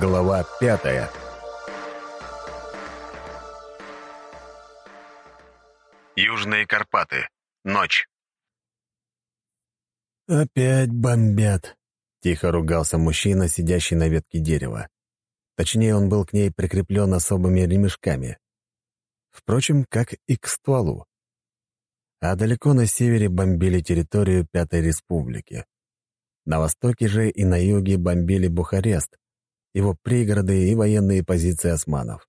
Глава пятая Южные Карпаты. Ночь. «Опять бомбят», — тихо ругался мужчина, сидящий на ветке дерева. Точнее, он был к ней прикреплен особыми ремешками. Впрочем, как и к стволу. А далеко на севере бомбили территорию Пятой Республики. На востоке же и на юге бомбили Бухарест, его пригороды и военные позиции османов.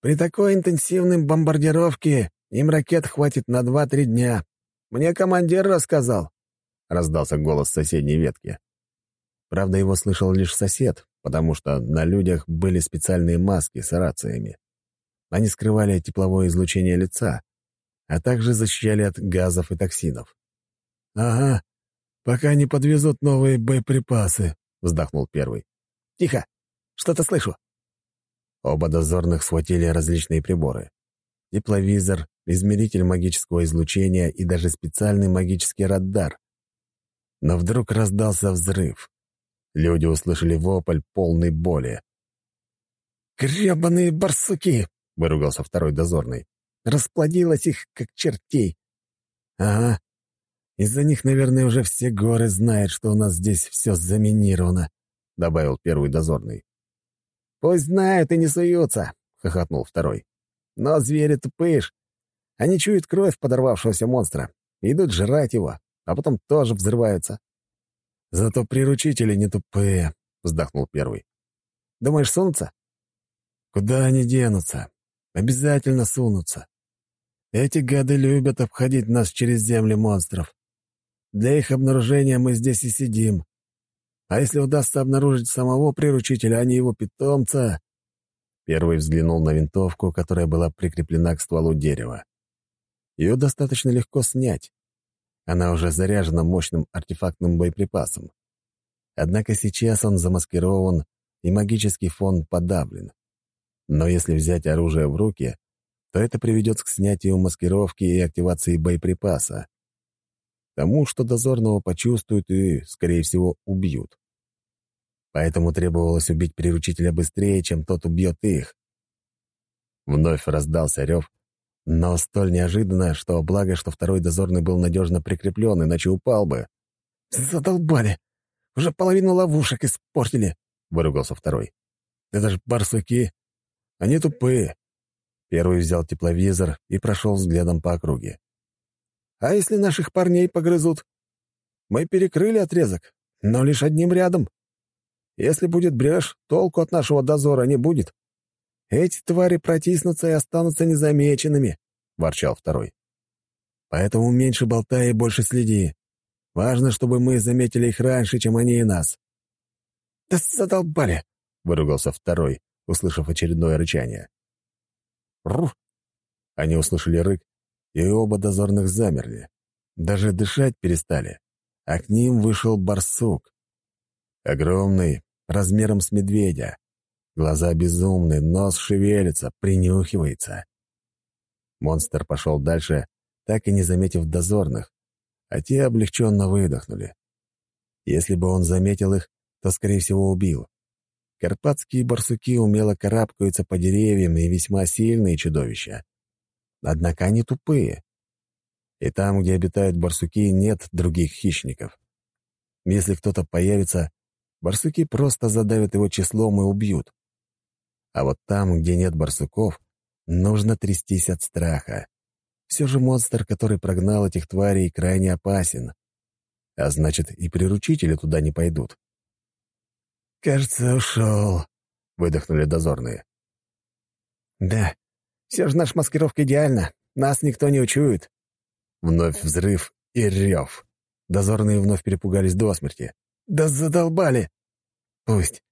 «При такой интенсивной бомбардировке им ракет хватит на два-три дня. Мне командир рассказал», — раздался голос соседней ветки. Правда, его слышал лишь сосед, потому что на людях были специальные маски с рациями. Они скрывали тепловое излучение лица, а также защищали от газов и токсинов. «Ага, пока не подвезут новые боеприпасы», — вздохнул первый. «Тихо! Что-то слышу!» Оба дозорных схватили различные приборы. Тепловизор, измеритель магического излучения и даже специальный магический радар. Но вдруг раздался взрыв. Люди услышали вопль полной боли. «Гребаные барсуки!» — выругался второй дозорный. «Расплодилось их, как чертей!» «Ага. Из-за них, наверное, уже все горы знают, что у нас здесь все заминировано», — добавил первый дозорный. «Пусть знают и не суются», — хохотнул второй. «Но звери тупышь. Они чуют кровь подорвавшегося монстра, идут жрать его, а потом тоже взрываются». «Зато приручители не тупые», — вздохнул первый. «Думаешь, сунутся?» «Куда они денутся? Обязательно сунутся. Эти гады любят обходить нас через земли монстров. Для их обнаружения мы здесь и сидим. А если удастся обнаружить самого приручителя, а не его питомца...» Первый взглянул на винтовку, которая была прикреплена к стволу дерева. Ее достаточно легко снять. Она уже заряжена мощным артефактным боеприпасом. Однако сейчас он замаскирован, и магический фон подавлен. Но если взять оружие в руки, то это приведет к снятию маскировки и активации боеприпаса. Тому, что дозорного почувствуют и, скорее всего, убьют. Поэтому требовалось убить приручителя быстрее, чем тот убьет их. Вновь раздался рев, но столь неожиданно, что благо, что второй дозорный был надежно прикреплен, иначе упал бы. «Задолбали! Уже половину ловушек испортили!» — выругался второй. «Это же барсуки! Они тупые. Первый взял тепловизор и прошел взглядом по округе. «А если наших парней погрызут? Мы перекрыли отрезок, но лишь одним рядом. Если будет брешь, толку от нашего дозора не будет. Эти твари протиснутся и останутся незамеченными», — ворчал второй. «Поэтому меньше болтай и больше следи. Важно, чтобы мы заметили их раньше, чем они и нас». «Да задолбали!» — выругался второй, услышав очередное рычание. «Рух!» Они услышали рык, и оба дозорных замерли. Даже дышать перестали. А к ним вышел барсук. Огромный, размером с медведя. Глаза безумные, нос шевелится, принюхивается. Монстр пошел дальше, так и не заметив дозорных, а те облегченно выдохнули. Если бы он заметил их, то, скорее всего, убил. Карпатские барсуки умело карабкаются по деревьям и весьма сильные чудовища. Однако они тупые. И там, где обитают барсуки, нет других хищников. Если кто-то появится, барсуки просто задавят его числом и убьют. А вот там, где нет барсуков, нужно трястись от страха. Все же монстр, который прогнал этих тварей, крайне опасен. А значит, и приручители туда не пойдут. «Кажется, ушел», — выдохнули дозорные. «Да, все же наша маскировка идеальна. Нас никто не учует». Вновь взрыв и рев. Дозорные вновь перепугались до смерти. «Да задолбали!» «Пусть.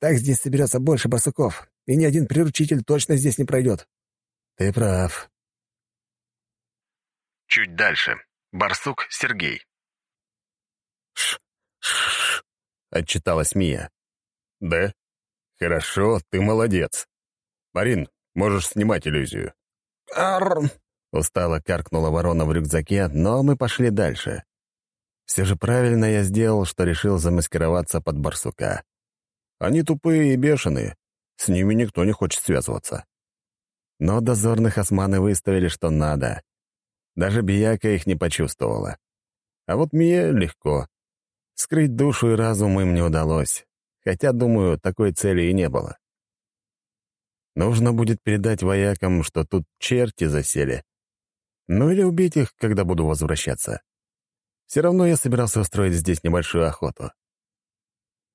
Так здесь соберется больше барсуков, и ни один приручитель точно здесь не пройдет». «Ты прав». Чуть дальше. Барсук Сергей. «Ш, ш, — отчиталась Мия. «Да? Хорошо, ты молодец. Марин, можешь снимать иллюзию». «Арррр!» — устало каркнула ворона в рюкзаке, но мы пошли дальше. Все же правильно я сделал, что решил замаскироваться под барсука. Они тупые и бешеные. С ними никто не хочет связываться. Но дозорных османы выставили что надо. Даже Бияка их не почувствовала. А вот Мия легко. Скрыть душу и разум им не удалось, хотя, думаю, такой цели и не было. Нужно будет передать воякам, что тут черти засели. Ну или убить их, когда буду возвращаться. Все равно я собирался устроить здесь небольшую охоту.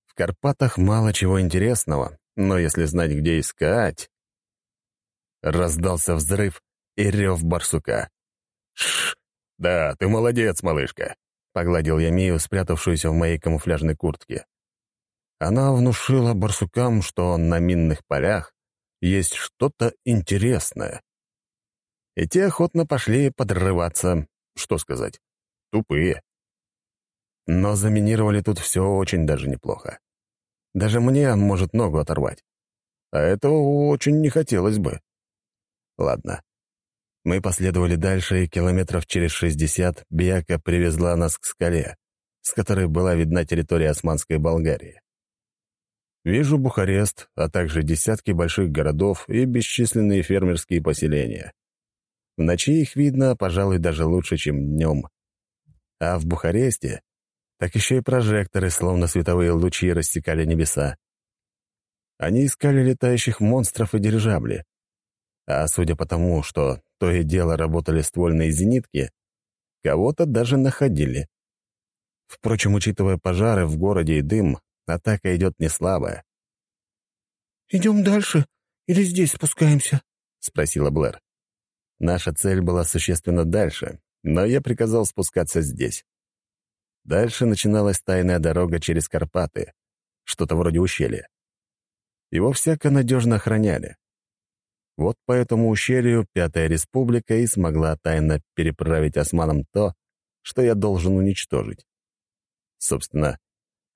В Карпатах мало чего интересного, но если знать, где искать... Раздался взрыв и рев барсука. «Шш! Да, ты молодец, малышка!» — погладил я Мию, спрятавшуюся в моей камуфляжной куртке. Она внушила барсукам, что на минных полях есть что-то интересное. И те охотно пошли подрываться, что сказать, тупые. Но заминировали тут все очень даже неплохо. Даже мне может ногу оторвать. А этого очень не хотелось бы. Ладно. Мы последовали дальше, и километров через шестьдесят Бияка привезла нас к скале, с которой была видна территория Османской Болгарии. Вижу Бухарест, а также десятки больших городов и бесчисленные фермерские поселения. В ночи их видно, пожалуй, даже лучше, чем днем. А в Бухаресте так еще и прожекторы, словно световые лучи, рассекали небеса. Они искали летающих монстров и дирижабли. А судя по тому, что то и дело работали ствольные зенитки, кого-то даже находили. Впрочем, учитывая пожары в городе и дым, атака идет не слабая. «Идем дальше или здесь спускаемся?» — спросила Блэр. Наша цель была существенно дальше, но я приказал спускаться здесь. Дальше начиналась тайная дорога через Карпаты, что-то вроде ущелья. Его всяко надежно охраняли. Вот по этому ущелью Пятая Республика и смогла тайно переправить османам то, что я должен уничтожить. Собственно,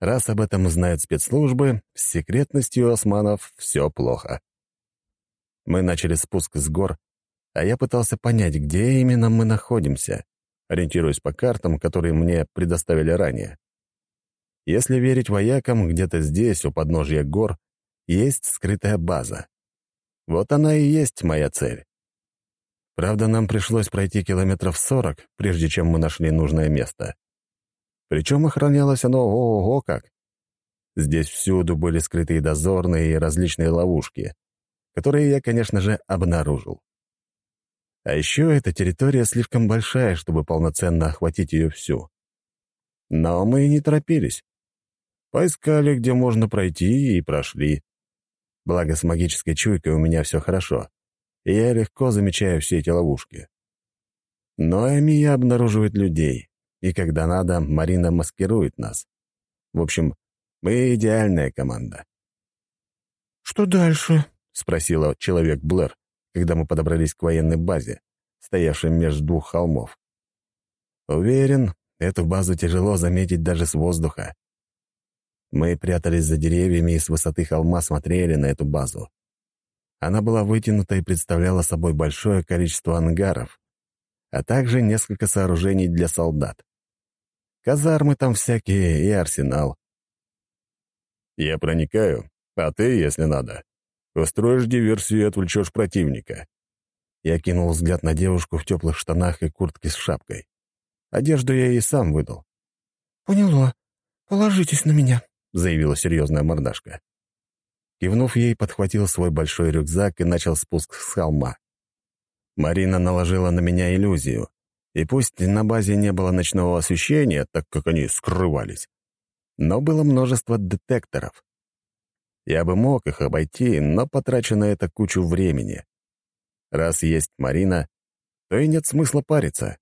раз об этом знают спецслужбы, с секретностью османов все плохо. Мы начали спуск с гор, а я пытался понять, где именно мы находимся, ориентируясь по картам, которые мне предоставили ранее. Если верить воякам, где-то здесь, у подножья гор, есть скрытая база. Вот она и есть моя цель. Правда, нам пришлось пройти километров сорок, прежде чем мы нашли нужное место. Причем охранялось оно ого-го как. Здесь всюду были скрытые дозорные и различные ловушки, которые я, конечно же, обнаружил. А еще эта территория слишком большая, чтобы полноценно охватить ее всю. Но мы не торопились. Поискали, где можно пройти, и прошли. Благо, с магической чуйкой у меня все хорошо, и я легко замечаю все эти ловушки. Но Амия обнаруживает людей, и когда надо, Марина маскирует нас. В общем, мы идеальная команда. «Что дальше?» — спросила человек Блэр, когда мы подобрались к военной базе, стоявшей между двух холмов. Уверен, эту базу тяжело заметить даже с воздуха. Мы прятались за деревьями и с высоты холма смотрели на эту базу. Она была вытянута и представляла собой большое количество ангаров, а также несколько сооружений для солдат. Казармы там всякие и арсенал. Я проникаю, а ты, если надо, устроишь диверсию и отвлечешь противника. Я кинул взгляд на девушку в теплых штанах и куртке с шапкой. Одежду я ей сам выдал. «Поняла. Положитесь на меня», — заявила серьезная мордашка. Кивнув ей, подхватил свой большой рюкзак и начал спуск с холма. Марина наложила на меня иллюзию, и пусть на базе не было ночного освещения, так как они скрывались, но было множество детекторов. Я бы мог их обойти, но потрачу на это кучу времени. Раз есть Марина, то и нет смысла париться.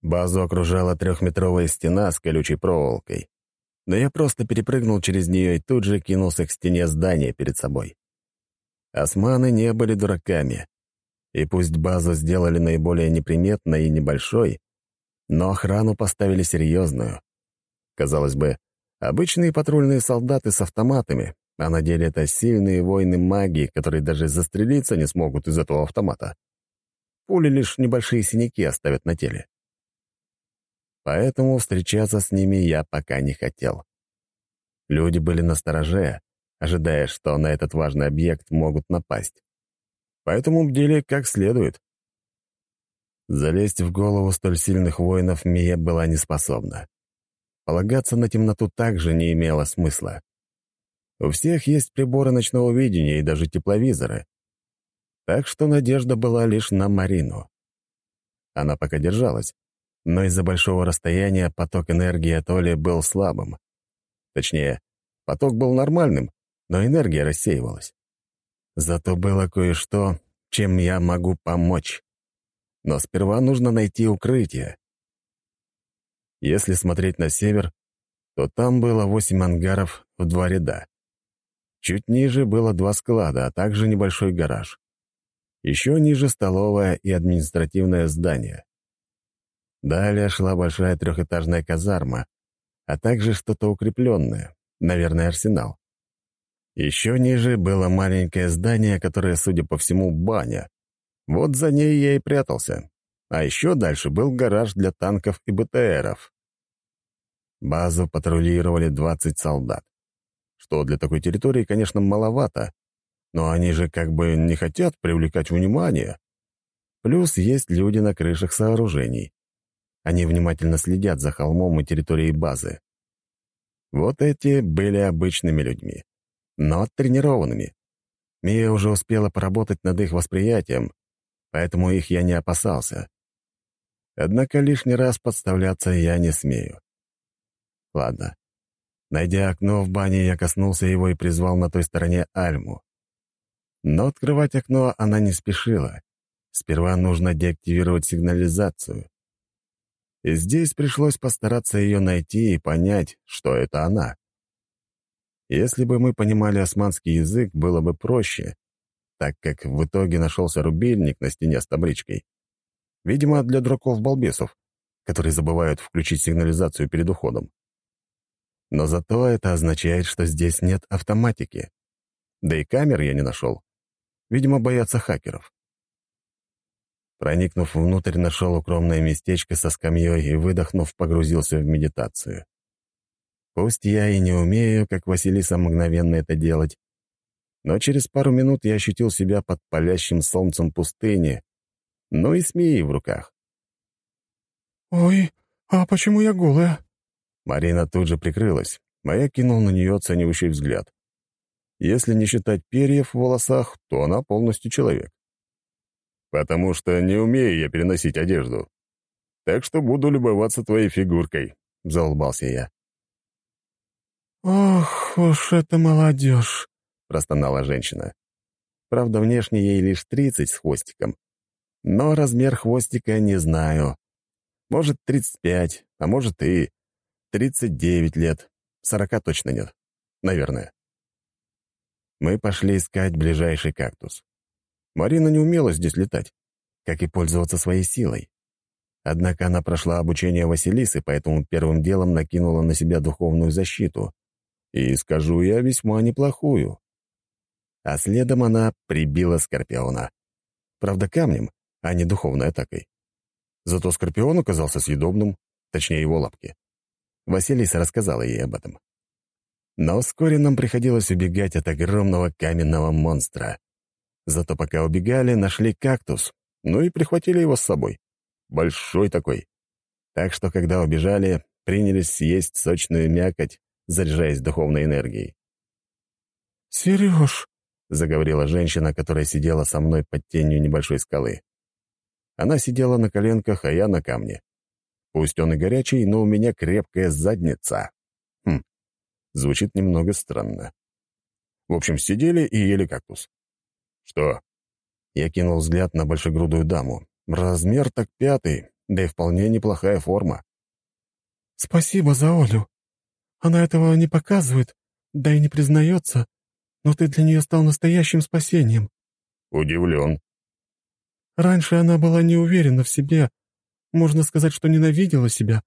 Базу окружала трехметровая стена с колючей проволокой но я просто перепрыгнул через нее и тут же кинулся к стене здания перед собой. Османы не были дураками, и пусть базу сделали наиболее неприметной и небольшой, но охрану поставили серьезную. Казалось бы, обычные патрульные солдаты с автоматами, а на деле это сильные воины-маги, которые даже застрелиться не смогут из этого автомата. Пули лишь небольшие синяки оставят на теле поэтому встречаться с ними я пока не хотел. Люди были на стороже, ожидая, что на этот важный объект могут напасть. Поэтому бдели как следует. Залезть в голову столь сильных воинов Мия была неспособна. Полагаться на темноту также не имело смысла. У всех есть приборы ночного видения и даже тепловизоры. Так что надежда была лишь на Марину. Она пока держалась, но из-за большого расстояния поток энергии Атоли был слабым. Точнее, поток был нормальным, но энергия рассеивалась. Зато было кое-что, чем я могу помочь. Но сперва нужно найти укрытие. Если смотреть на север, то там было восемь ангаров в два ряда. Чуть ниже было два склада, а также небольшой гараж. Еще ниже столовая и административное здание. Далее шла большая трехэтажная казарма, а также что-то укрепленное, наверное, арсенал. Еще ниже было маленькое здание, которое, судя по всему, баня. Вот за ней я и прятался. А еще дальше был гараж для танков и БТРов. Базу патрулировали 20 солдат. Что для такой территории, конечно, маловато, но они же как бы не хотят привлекать внимание. Плюс есть люди на крышах сооружений. Они внимательно следят за холмом и территорией базы. Вот эти были обычными людьми, но тренированными. Мия уже успела поработать над их восприятием, поэтому их я не опасался. Однако лишний раз подставляться я не смею. Ладно. Найдя окно в бане, я коснулся его и призвал на той стороне Альму. Но открывать окно она не спешила. Сперва нужно деактивировать сигнализацию. И здесь пришлось постараться ее найти и понять, что это она. Если бы мы понимали османский язык, было бы проще, так как в итоге нашелся рубильник на стене с табличкой. Видимо, для дураков-балбесов, которые забывают включить сигнализацию перед уходом. Но зато это означает, что здесь нет автоматики. Да и камер я не нашел. Видимо, боятся хакеров. Проникнув внутрь, нашел укромное местечко со скамьей и, выдохнув, погрузился в медитацию. Пусть я и не умею, как Василиса, мгновенно это делать, но через пару минут я ощутил себя под палящим солнцем пустыни, ну и змеи в руках. «Ой, а почему я голая?» Марина тут же прикрылась, а я кинул на нее оценивающий взгляд. Если не считать перьев в волосах, то она полностью человек. «Потому что не умею я переносить одежду. Так что буду любоваться твоей фигуркой», — заулыбался я. «Ох уж это молодежь!» — простонала женщина. Правда, внешне ей лишь тридцать с хвостиком. Но размер хвостика не знаю. Может, тридцать пять, а может и Тридцать девять лет. Сорока точно нет. Наверное. Мы пошли искать ближайший кактус. Марина не умела здесь летать, как и пользоваться своей силой. Однако она прошла обучение Василисы, поэтому первым делом накинула на себя духовную защиту. И, скажу я, весьма неплохую. А следом она прибила Скорпиона. Правда, камнем, а не духовной атакой. Зато Скорпион оказался съедобным, точнее, его лапки. Василиса рассказала ей об этом. Но вскоре нам приходилось убегать от огромного каменного монстра. Зато пока убегали, нашли кактус, ну и прихватили его с собой. Большой такой. Так что, когда убежали, принялись съесть сочную мякоть, заряжаясь духовной энергией. «Сереж», — заговорила женщина, которая сидела со мной под тенью небольшой скалы. Она сидела на коленках, а я на камне. Пусть он и горячий, но у меня крепкая задница. Хм, звучит немного странно. В общем, сидели и ели кактус. Что? Я кинул взгляд на большегрудую даму. Размер так пятый, да и вполне неплохая форма. «Спасибо за Олю. Она этого не показывает, да и не признается, но ты для нее стал настоящим спасением». Удивлен. Раньше она была не уверена в себе, можно сказать, что ненавидела себя.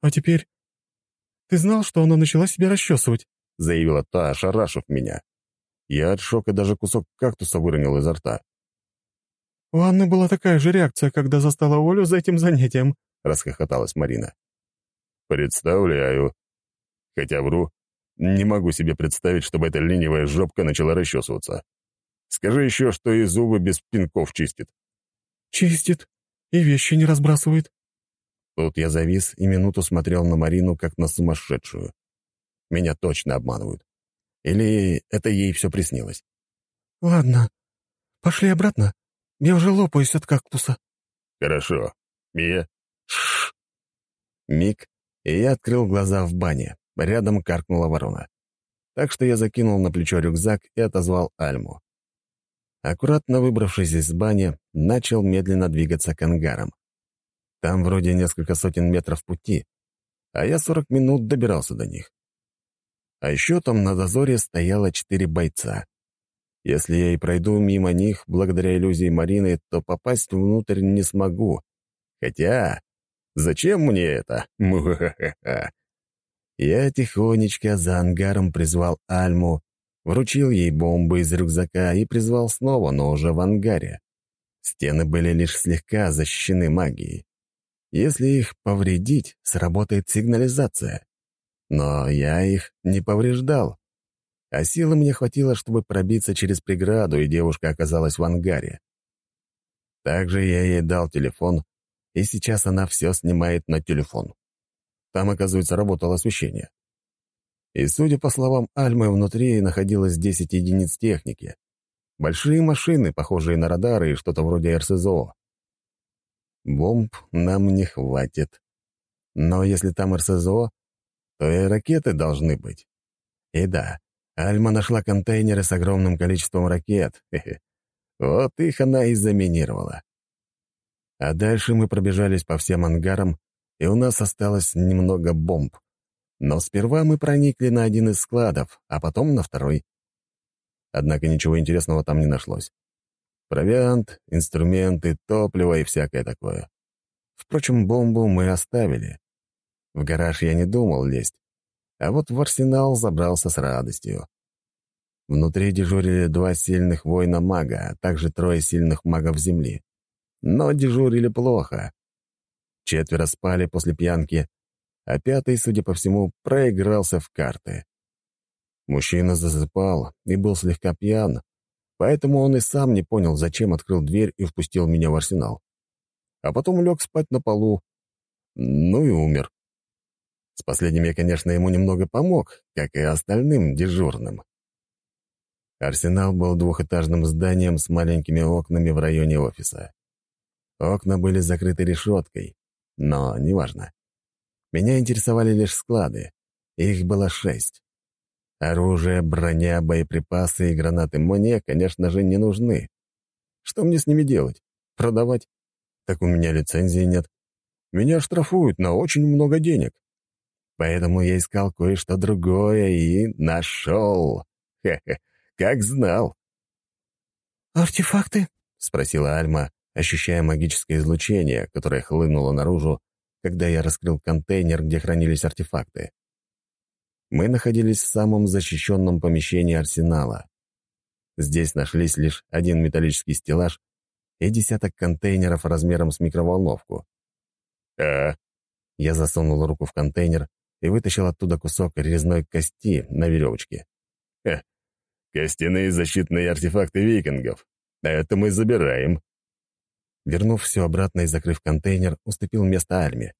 А теперь... Ты знал, что она начала себя расчесывать?» — заявила та, ошарашив меня. Я от шока даже кусок кактуса выронил изо рта. «У Анны была такая же реакция, когда застала Олю за этим занятием», — расхохоталась Марина. «Представляю. Хотя вру. Не могу себе представить, чтобы эта ленивая жопка начала расчесываться. Скажи еще, что и зубы без пинков чистит. «Чистит. И вещи не разбрасывает». Тут я завис и минуту смотрел на Марину, как на сумасшедшую. Меня точно обманывают. Или это ей все приснилось? «Ладно. Пошли обратно. Я уже лопаюсь от кактуса». «Хорошо. Мия?» Шш. Миг, и я открыл глаза в бане. Рядом каркнула ворона. Так что я закинул на плечо рюкзак и отозвал Альму. Аккуратно выбравшись из бани, начал медленно двигаться к ангарам. Там вроде несколько сотен метров пути, а я сорок минут добирался до них. А еще там на дозоре стояло четыре бойца. Если я и пройду мимо них, благодаря иллюзии Марины, то попасть внутрь не смогу. Хотя, зачем мне это? Я тихонечко за ангаром призвал Альму, вручил ей бомбы из рюкзака и призвал снова, но уже в ангаре. Стены были лишь слегка защищены магией. Если их повредить, сработает сигнализация. Но я их не повреждал. А силы мне хватило, чтобы пробиться через преграду, и девушка оказалась в ангаре. Также я ей дал телефон, и сейчас она все снимает на телефон. Там, оказывается, работало освещение. И, судя по словам Альмы, внутри находилось 10 единиц техники. Большие машины, похожие на радары и что-то вроде РСЗО. Бомб нам не хватит. Но если там РСЗО, то и ракеты должны быть. И да, Альма нашла контейнеры с огромным количеством ракет. Вот их она и заминировала. А дальше мы пробежались по всем ангарам, и у нас осталось немного бомб. Но сперва мы проникли на один из складов, а потом на второй. Однако ничего интересного там не нашлось. Провиант, инструменты, топливо и всякое такое. Впрочем, бомбу мы оставили. В гараж я не думал лезть, а вот в арсенал забрался с радостью. Внутри дежурили два сильных воина-мага, а также трое сильных магов Земли. Но дежурили плохо. Четверо спали после пьянки, а пятый, судя по всему, проигрался в карты. Мужчина засыпал и был слегка пьян, поэтому он и сам не понял, зачем открыл дверь и впустил меня в арсенал. А потом лег спать на полу. Ну и умер. С последним я, конечно, ему немного помог, как и остальным дежурным. Арсенал был двухэтажным зданием с маленькими окнами в районе офиса. Окна были закрыты решеткой, но неважно. Меня интересовали лишь склады. Их было шесть. Оружие, броня, боеприпасы и гранаты мне, конечно же, не нужны. Что мне с ними делать? Продавать? Так у меня лицензии нет. Меня штрафуют на очень много денег. Поэтому я искал кое-что другое и нашел. Хе-хе, как знал. «Артефакты?» — спросила Альма, ощущая магическое излучение, которое хлынуло наружу, когда я раскрыл контейнер, где хранились артефакты. Мы находились в самом защищенном помещении арсенала. Здесь нашлись лишь один металлический стеллаж и десяток контейнеров размером с микроволновку. «А?» Я засунул руку в контейнер и вытащил оттуда кусок резной кости на веревочке. «Ха! Костяные защитные артефакты викингов. Это мы забираем». Вернув все обратно и закрыв контейнер, уступил место Альме.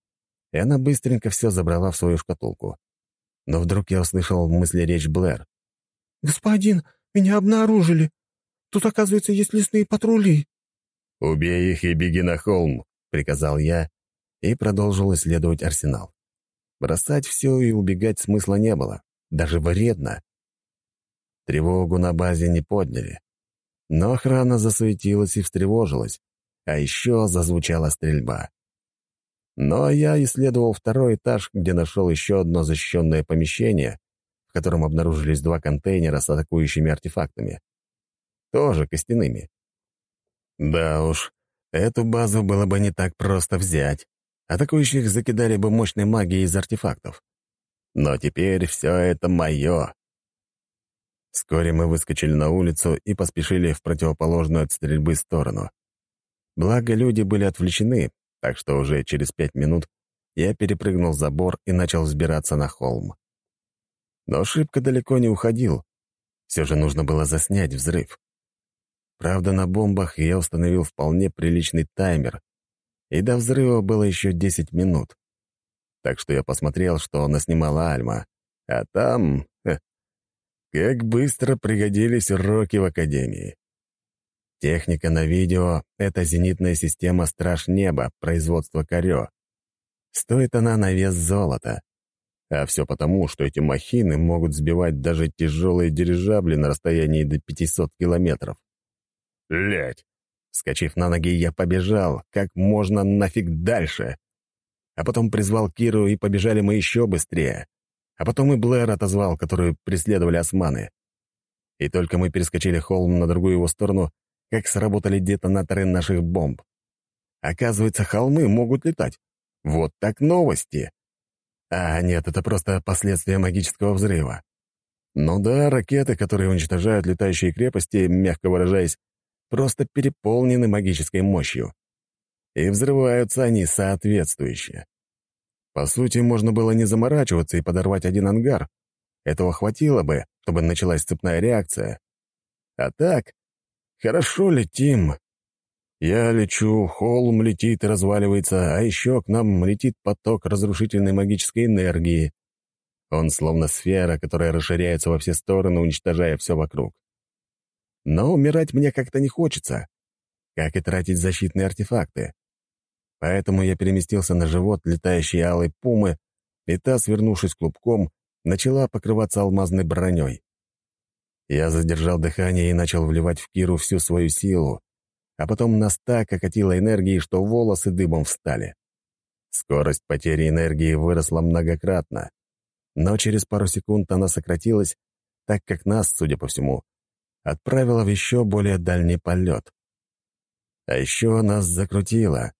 И она быстренько все забрала в свою шкатулку. Но вдруг я услышал мысли речь Блэр. «Господин, меня обнаружили. Тут, оказывается, есть лесные патрули». «Убей их и беги на холм», — приказал я и продолжил исследовать арсенал. Бросать все и убегать смысла не было. Даже вредно. Тревогу на базе не подняли. Но охрана засуетилась и встревожилась, а еще зазвучала стрельба. Но я исследовал второй этаж, где нашел еще одно защищенное помещение, в котором обнаружились два контейнера с атакующими артефактами. Тоже костяными. Да уж, эту базу было бы не так просто взять. Атакующих закидали бы мощной магией из артефактов. Но теперь все это мое. Вскоре мы выскочили на улицу и поспешили в противоположную от стрельбы сторону. Благо, люди были отвлечены, так что уже через пять минут я перепрыгнул забор и начал взбираться на холм. Но шибко далеко не уходил. Все же нужно было заснять взрыв. Правда, на бомбах я установил вполне приличный таймер, и до взрыва было еще 10 минут. Так что я посмотрел, что она снимала Альма, а там... Ха, как быстро пригодились уроки в Академии. Техника на видео — это зенитная система «Страж неба» производства Корё. Стоит она на вес золота. А все потому, что эти махины могут сбивать даже тяжелые дирижабли на расстоянии до 500 километров. Лять! Скочив на ноги, я побежал как можно нафиг дальше. А потом призвал Киру, и побежали мы еще быстрее. А потом и Блэр отозвал, которую преследовали османы. И только мы перескочили холм на другую его сторону, как сработали детонаторы наших бомб. Оказывается, холмы могут летать. Вот так новости. А нет, это просто последствия магического взрыва. Ну да, ракеты, которые уничтожают летающие крепости, мягко выражаясь, просто переполнены магической мощью. И взрываются они соответствующе. По сути, можно было не заморачиваться и подорвать один ангар. Этого хватило бы, чтобы началась цепная реакция. А так, хорошо летим. Я лечу, холм летит и разваливается, а еще к нам летит поток разрушительной магической энергии. Он словно сфера, которая расширяется во все стороны, уничтожая все вокруг. Но умирать мне как-то не хочется, как и тратить защитные артефакты. Поэтому я переместился на живот летающей алой пумы, и та, свернувшись клубком, начала покрываться алмазной броней. Я задержал дыхание и начал вливать в Киру всю свою силу, а потом нас так окатило энергией, что волосы дыбом встали. Скорость потери энергии выросла многократно, но через пару секунд она сократилась, так как нас, судя по всему, отправила в еще более дальний полет. А еще нас закрутило,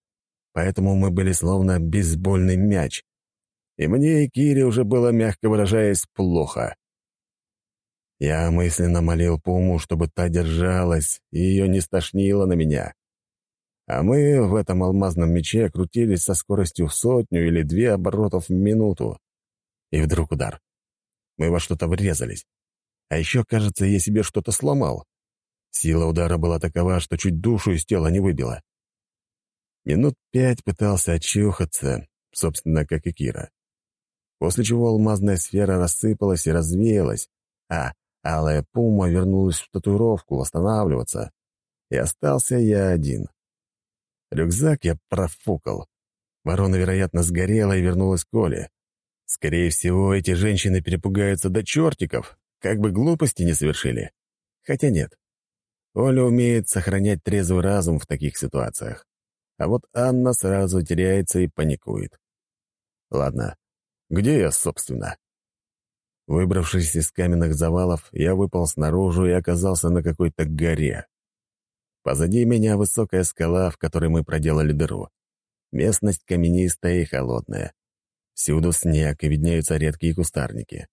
поэтому мы были словно бейсбольный мяч. И мне и Кире уже было, мягко выражаясь, плохо. Я мысленно молил Пуму, чтобы та держалась и ее не стошнило на меня. А мы в этом алмазном мече крутились со скоростью в сотню или две оборотов в минуту. И вдруг удар. Мы во что-то врезались. А еще, кажется, я себе что-то сломал. Сила удара была такова, что чуть душу из тела не выбила. Минут пять пытался очухаться, собственно, как и Кира. После чего алмазная сфера рассыпалась и развеялась, а алая пума вернулась в татуировку восстанавливаться, и остался я один. Рюкзак я профукал. Ворона, вероятно, сгорела и вернулась к Оле. Скорее всего, эти женщины перепугаются до чертиков, как бы глупости не совершили. Хотя нет. Оля умеет сохранять трезвый разум в таких ситуациях. А вот Анна сразу теряется и паникует. Ладно, где я, собственно? Выбравшись из каменных завалов, я выпал снаружи и оказался на какой-то горе. Позади меня высокая скала, в которой мы проделали дыру. Местность каменистая и холодная. Всюду снег, и виднеются редкие кустарники.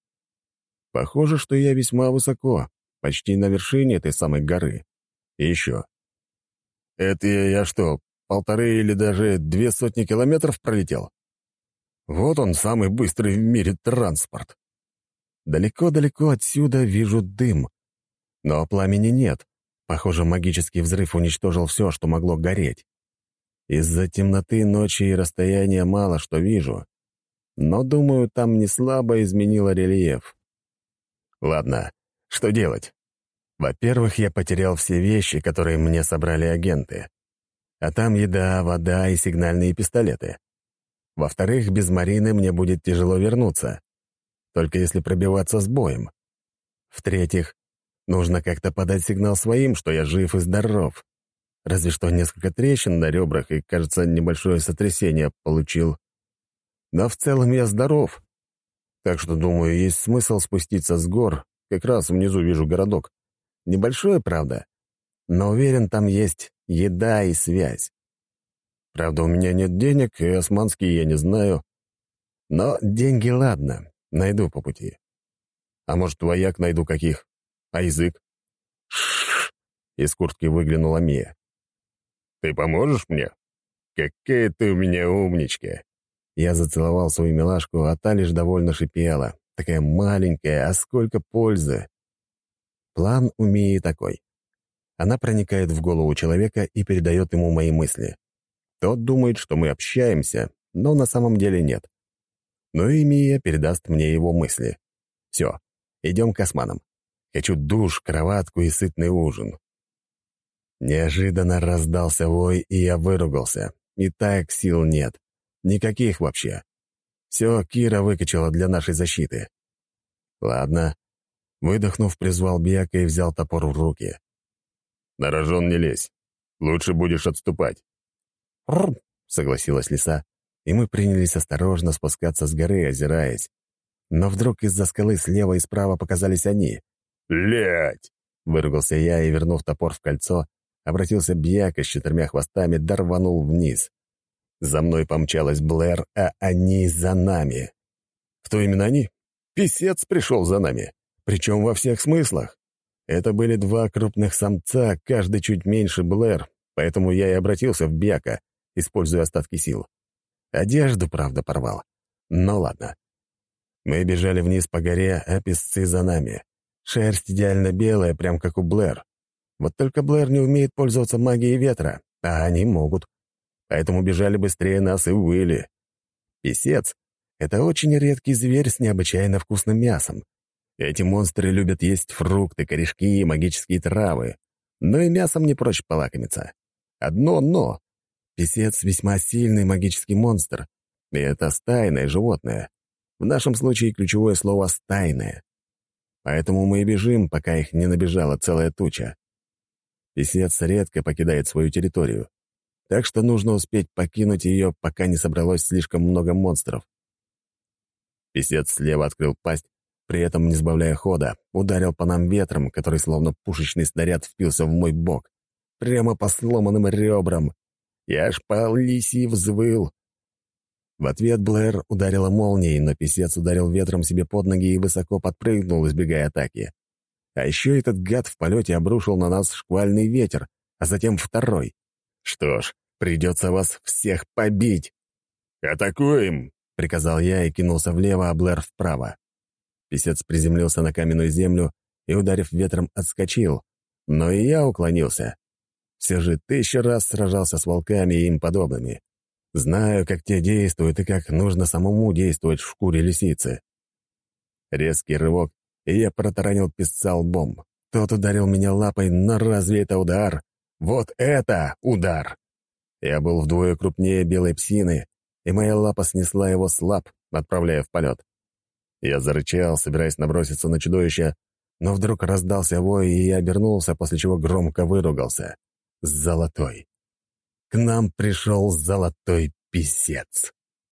Похоже, что я весьма высоко, почти на вершине этой самой горы. И еще. Это я что, полторы или даже две сотни километров пролетел? Вот он, самый быстрый в мире транспорт. Далеко-далеко отсюда вижу дым. Но пламени нет. Похоже, магический взрыв уничтожил все, что могло гореть. Из-за темноты ночи и расстояния мало что вижу. Но, думаю, там не слабо изменило рельеф. Ладно, что делать? Во-первых, я потерял все вещи, которые мне собрали агенты. А там еда, вода и сигнальные пистолеты. Во-вторых, без Марины мне будет тяжело вернуться. Только если пробиваться с боем. В-третьих, нужно как-то подать сигнал своим, что я жив и здоров. Разве что несколько трещин на ребрах и, кажется, небольшое сотрясение получил. Но в целом я здоров. Так что, думаю, есть смысл спуститься с гор. Как раз внизу вижу городок. Небольшой, правда, но уверен, там есть еда и связь. Правда, у меня нет денег, и османский я не знаю. Но деньги ладно, найду по пути. А может, вояк найду каких? А язык? Из куртки выглянула Мия. «Ты поможешь мне? Какая ты у меня умничка!» Я зацеловал свою милашку, а та лишь довольно шипела, такая маленькая, а сколько пользы. План у Мии такой. Она проникает в голову человека и передает ему мои мысли. Тот думает, что мы общаемся, но на самом деле нет. Ну и Мия передаст мне его мысли. Все, идем к османам. Хочу душ, кроватку и сытный ужин. Неожиданно раздался вой, и я выругался. И так сил нет. Никаких вообще. Все Кира выкачала для нашей защиты. Ладно. Выдохнув, призвал Бьяка и взял топор в руки. «На рожон не лезь. Лучше будешь отступать». «Рррр!» — согласилась лиса, и мы принялись осторожно спускаться с горы, озираясь. Но вдруг из-за скалы слева и справа показались они. «Лять!» — выругался я и, вернув топор в кольцо, обратился Бьяка с четырьмя хвостами, да рванул вниз. За мной помчалась Блэр, а они за нами. Кто именно они? Песец пришел за нами. Причем во всех смыслах. Это были два крупных самца, каждый чуть меньше Блэр, поэтому я и обратился в Бьяка, используя остатки сил. Одежду, правда, порвал. Но ладно. Мы бежали вниз по горе, а песцы за нами. Шерсть идеально белая, прям как у Блэр. Вот только Блэр не умеет пользоваться магией ветра, а они могут. Поэтому бежали быстрее нас и выли. Песец — это очень редкий зверь с необычайно вкусным мясом. Эти монстры любят есть фрукты, корешки и магические травы. Но и мясом не прочь полакомиться. Одно «но». Песец — весьма сильный магический монстр, и это стайное животное. В нашем случае ключевое слово «стайное». Поэтому мы и бежим, пока их не набежала целая туча. Песец редко покидает свою территорию, так что нужно успеть покинуть ее, пока не собралось слишком много монстров. Песец слева открыл пасть, при этом не сбавляя хода, ударил по нам ветром, который словно пушечный снаряд впился в мой бок. Прямо по сломанным ребрам. Я аж по лисии взвыл. В ответ Блэр ударила молнией, но писец ударил ветром себе под ноги и высоко подпрыгнул, избегая атаки. А еще этот гад в полете обрушил на нас шквальный ветер, а затем второй. Что ж, придется вас всех побить. «Атакуем!» — приказал я и кинулся влево, а Блэр вправо. Песец приземлился на каменную землю и, ударив ветром, отскочил, но и я уклонился. Все же тысячу раз сражался с волками и им подобными. Знаю, как те действуют и как нужно самому действовать в шкуре лисицы. Резкий рывок, и я протаранил песца лбом. Тот ударил меня лапой, но разве это удар? Вот это удар! Я был вдвое крупнее белой псины, и моя лапа снесла его слаб, отправляя в полет. Я зарычал, собираясь наброситься на чудовище, но вдруг раздался вой, и я обернулся, после чего громко выругался. Золотой. К нам пришел золотой писец.